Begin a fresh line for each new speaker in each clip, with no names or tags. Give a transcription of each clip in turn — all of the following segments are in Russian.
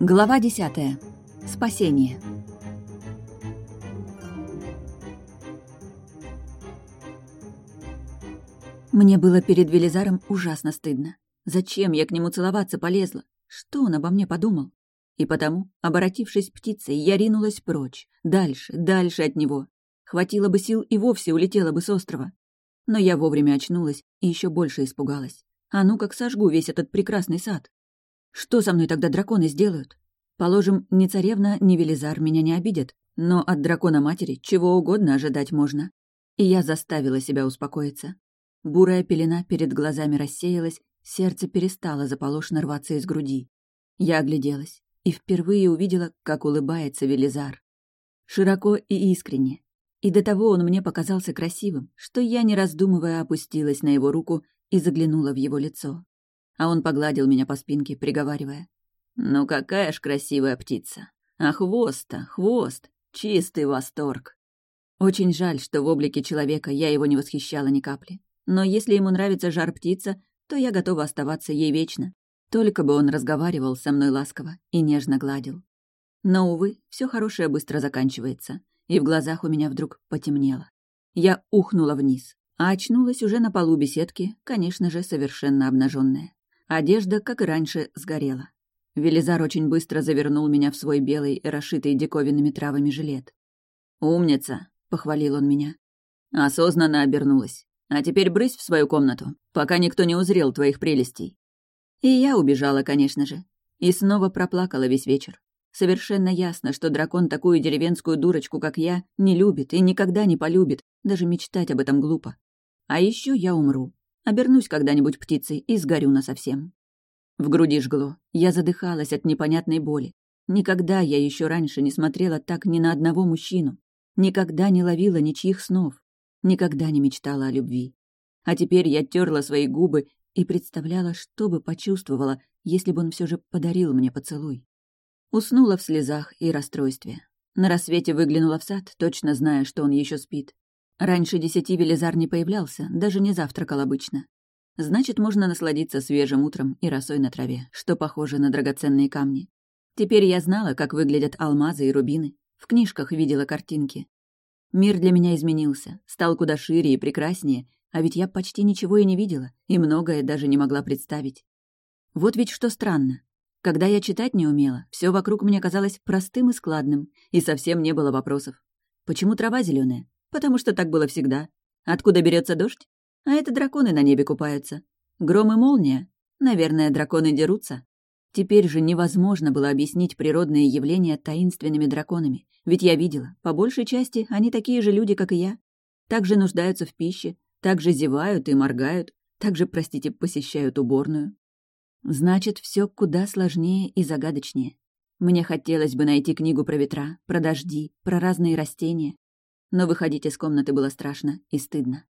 Глава десятая. Спасение. Мне было перед Велизаром ужасно стыдно. Зачем я к нему целоваться полезла? Что он обо мне подумал? И потому, оборотившись птицей, я ринулась прочь, дальше, дальше от него. Хватило бы сил и вовсе улетела бы с острова. Но я вовремя очнулась и еще больше испугалась. А ну как сожгу весь этот прекрасный сад. Что со мной тогда драконы сделают? Положим, ни царевна, ни Велизар меня не обидят, но от дракона-матери чего угодно ожидать можно. И я заставила себя успокоиться. Бурая пелена перед глазами рассеялась, сердце перестало заполошно рваться из груди. Я огляделась и впервые увидела, как улыбается Велизар. Широко и искренне. И до того он мне показался красивым, что я, не раздумывая, опустилась на его руку и заглянула в его лицо. А он погладил меня по спинке, приговаривая. «Ну какая ж красивая птица! А хвост-то, хвост! Чистый восторг!» Очень жаль, что в облике человека я его не восхищала ни капли. Но если ему нравится жар-птица, то я готова оставаться ей вечно. Только бы он разговаривал со мной ласково и нежно гладил. Но, увы, все хорошее быстро заканчивается, и в глазах у меня вдруг потемнело. Я ухнула вниз, а очнулась уже на полу беседки, конечно же, совершенно обнаженная. Одежда, как и раньше, сгорела. Велизар очень быстро завернул меня в свой белый, расшитый диковинными травами жилет. «Умница!» — похвалил он меня. Осознанно обернулась. «А теперь брысь в свою комнату, пока никто не узрел твоих прелестей». И я убежала, конечно же. И снова проплакала весь вечер. Совершенно ясно, что дракон такую деревенскую дурочку, как я, не любит и никогда не полюбит, даже мечтать об этом глупо. А еще я умру. Обернусь когда-нибудь птицей и сгорю насовсем. В груди жгло. Я задыхалась от непонятной боли. Никогда я еще раньше не смотрела так ни на одного мужчину. Никогда не ловила ничьих снов. Никогда не мечтала о любви. А теперь я терла свои губы и представляла, что бы почувствовала, если бы он все же подарил мне поцелуй. Уснула в слезах и расстройстве. На рассвете выглянула в сад, точно зная, что он еще спит. Раньше десяти Велизар не появлялся, даже не завтракал обычно. Значит, можно насладиться свежим утром и росой на траве, что похоже на драгоценные камни. Теперь я знала, как выглядят алмазы и рубины. В книжках видела картинки. Мир для меня изменился, стал куда шире и прекраснее, а ведь я почти ничего и не видела, и многое даже не могла представить. Вот ведь что странно. Когда я читать не умела, все вокруг мне казалось простым и складным, и совсем не было вопросов. Почему трава зеленая? Потому что так было всегда. Откуда берется дождь? А это драконы на небе купаются. Гром и молния? Наверное, драконы дерутся. Теперь же невозможно было объяснить природные явления таинственными драконами, ведь я видела, по большей части они такие же люди, как и я. Также нуждаются в пище, также зевают и моргают, также, простите, посещают уборную. Значит, все куда сложнее и загадочнее. Мне хотелось бы найти книгу про ветра, про дожди, про разные растения. Но выходить из комнаты было страшно и стыдно.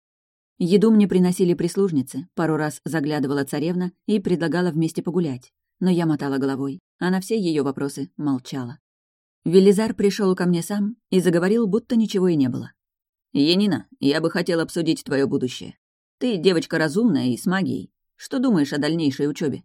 Еду мне приносили прислужницы, пару раз заглядывала царевна и предлагала вместе погулять. Но я мотала головой, а на все ее вопросы молчала. Велизар пришел ко мне сам и заговорил, будто ничего и не было. «Енина, я бы хотел обсудить твое будущее. Ты девочка разумная и с магией. Что думаешь о дальнейшей учебе?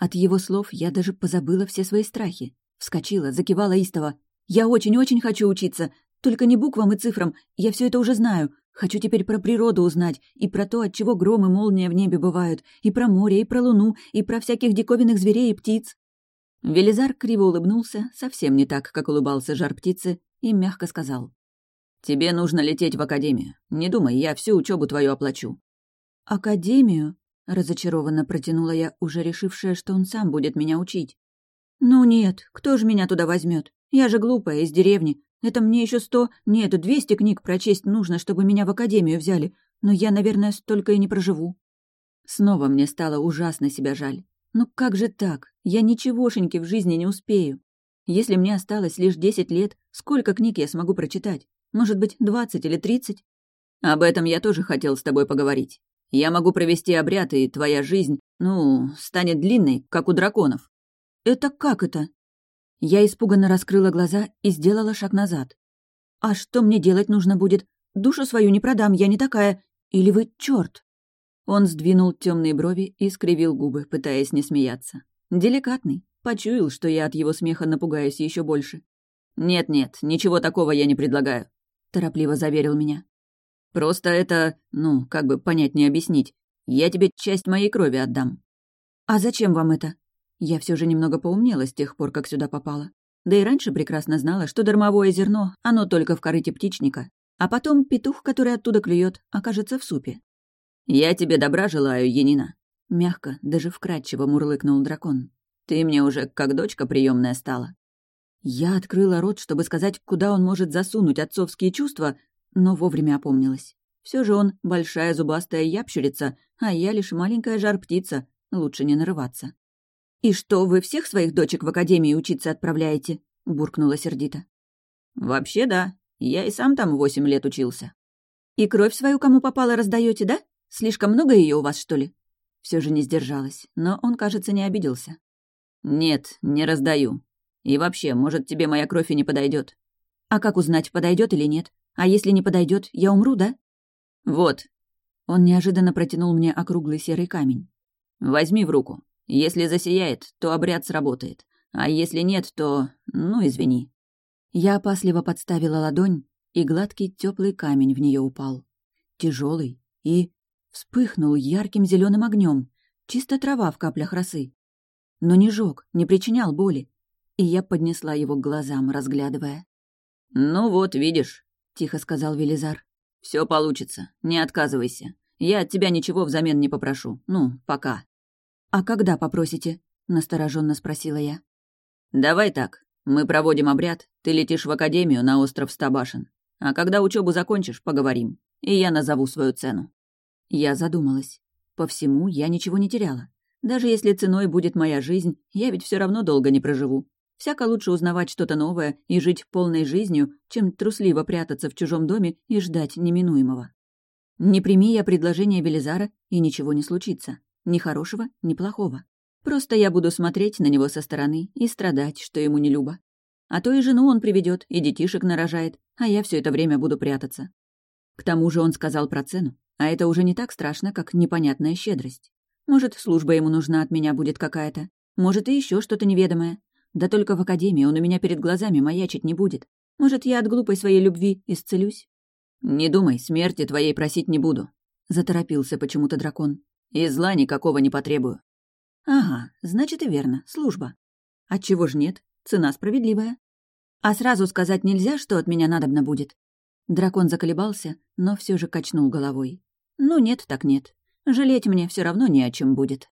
От его слов я даже позабыла все свои страхи. Вскочила, закивала истово. «Я очень-очень хочу учиться. Только не буквам и цифрам. Я все это уже знаю. Хочу теперь про природу узнать, и про то, от чего гром и молния в небе бывают, и про море, и про луну, и про всяких диковинных зверей и птиц». Велизар криво улыбнулся, совсем не так, как улыбался жар птицы, и мягко сказал. «Тебе нужно лететь в академию. Не думай, я всю учебу твою оплачу». «Академию?» — разочарованно протянула я, уже решившая, что он сам будет меня учить. «Ну нет, кто же меня туда возьмет? Я же глупая, из деревни. Это мне еще сто, нет, двести книг прочесть нужно, чтобы меня в академию взяли, но я, наверное, столько и не проживу. Снова мне стало ужасно себя жаль. Ну как же так? Я ничегошеньки в жизни не успею. Если мне осталось лишь десять лет, сколько книг я смогу прочитать? Может быть, двадцать или тридцать? Об этом я тоже хотел с тобой поговорить. Я могу провести обряд, и твоя жизнь, ну, станет длинной, как у драконов. Это как это? Я испуганно раскрыла глаза и сделала шаг назад. «А что мне делать нужно будет? Душу свою не продам, я не такая. Или вы черт? Он сдвинул темные брови и скривил губы, пытаясь не смеяться. Деликатный. Почуял, что я от его смеха напугаюсь еще больше. «Нет-нет, ничего такого я не предлагаю», — торопливо заверил меня. «Просто это, ну, как бы понять не объяснить. Я тебе часть моей крови отдам». «А зачем вам это?» Я все же немного поумнела с тех пор, как сюда попала. Да и раньше прекрасно знала, что дармовое зерно, оно только в корыте птичника, а потом петух, который оттуда клюет, окажется в супе. «Я тебе добра желаю, Янина», — мягко, даже вкрадчиво мурлыкнул дракон. «Ты мне уже как дочка приемная стала». Я открыла рот, чтобы сказать, куда он может засунуть отцовские чувства, но вовремя опомнилась. Все же он большая зубастая ящерица, а я лишь маленькая жар-птица, лучше не нарываться. «И что, вы всех своих дочек в академии учиться отправляете?» — буркнула сердито. «Вообще да. Я и сам там восемь лет учился». «И кровь свою кому попало раздаете, да? Слишком много ее у вас, что ли?» Все же не сдержалась, но он, кажется, не обиделся. «Нет, не раздаю. И вообще, может, тебе моя кровь и не подойдет. «А как узнать, подойдет или нет? А если не подойдет, я умру, да?» «Вот». Он неожиданно протянул мне округлый серый камень. «Возьми в руку. Если засияет, то обряд сработает. А если нет, то... ну, извини». Я опасливо подставила ладонь, и гладкий теплый камень в нее упал. Тяжелый и вспыхнул ярким зеленым огнем, чисто трава в каплях росы. Но не жег, не причинял боли, и я поднесла его к глазам, разглядывая. «Ну вот, видишь», — тихо сказал Велизар. Все получится, не отказывайся. Я от тебя ничего взамен не попрошу. Ну, пока». «А когда попросите?» — настороженно спросила я. «Давай так. Мы проводим обряд, ты летишь в академию на остров Стабашин. А когда учебу закончишь, поговорим. И я назову свою цену». Я задумалась. По всему я ничего не теряла. Даже если ценой будет моя жизнь, я ведь все равно долго не проживу. Всяко лучше узнавать что-то новое и жить полной жизнью, чем трусливо прятаться в чужом доме и ждать неминуемого. Не прими я предложение Белизара, и ничего не случится. Ни хорошего, ни плохого. Просто я буду смотреть на него со стороны и страдать, что ему не любо. А то и жену он приведет, и детишек нарожает, а я все это время буду прятаться. К тому же он сказал про цену, а это уже не так страшно, как непонятная щедрость. Может, служба ему нужна от меня будет какая-то, может, и еще что-то неведомое. Да только в академии он у меня перед глазами маячить не будет. Может, я от глупой своей любви исцелюсь? «Не думай, смерти твоей просить не буду», — заторопился почему-то дракон. И зла никакого не потребую. Ага, значит и верно, служба. Отчего ж нет, цена справедливая. А сразу сказать нельзя, что от меня надобно будет. Дракон заколебался, но все же качнул головой. Ну нет так нет. Жалеть мне все равно не о чем будет.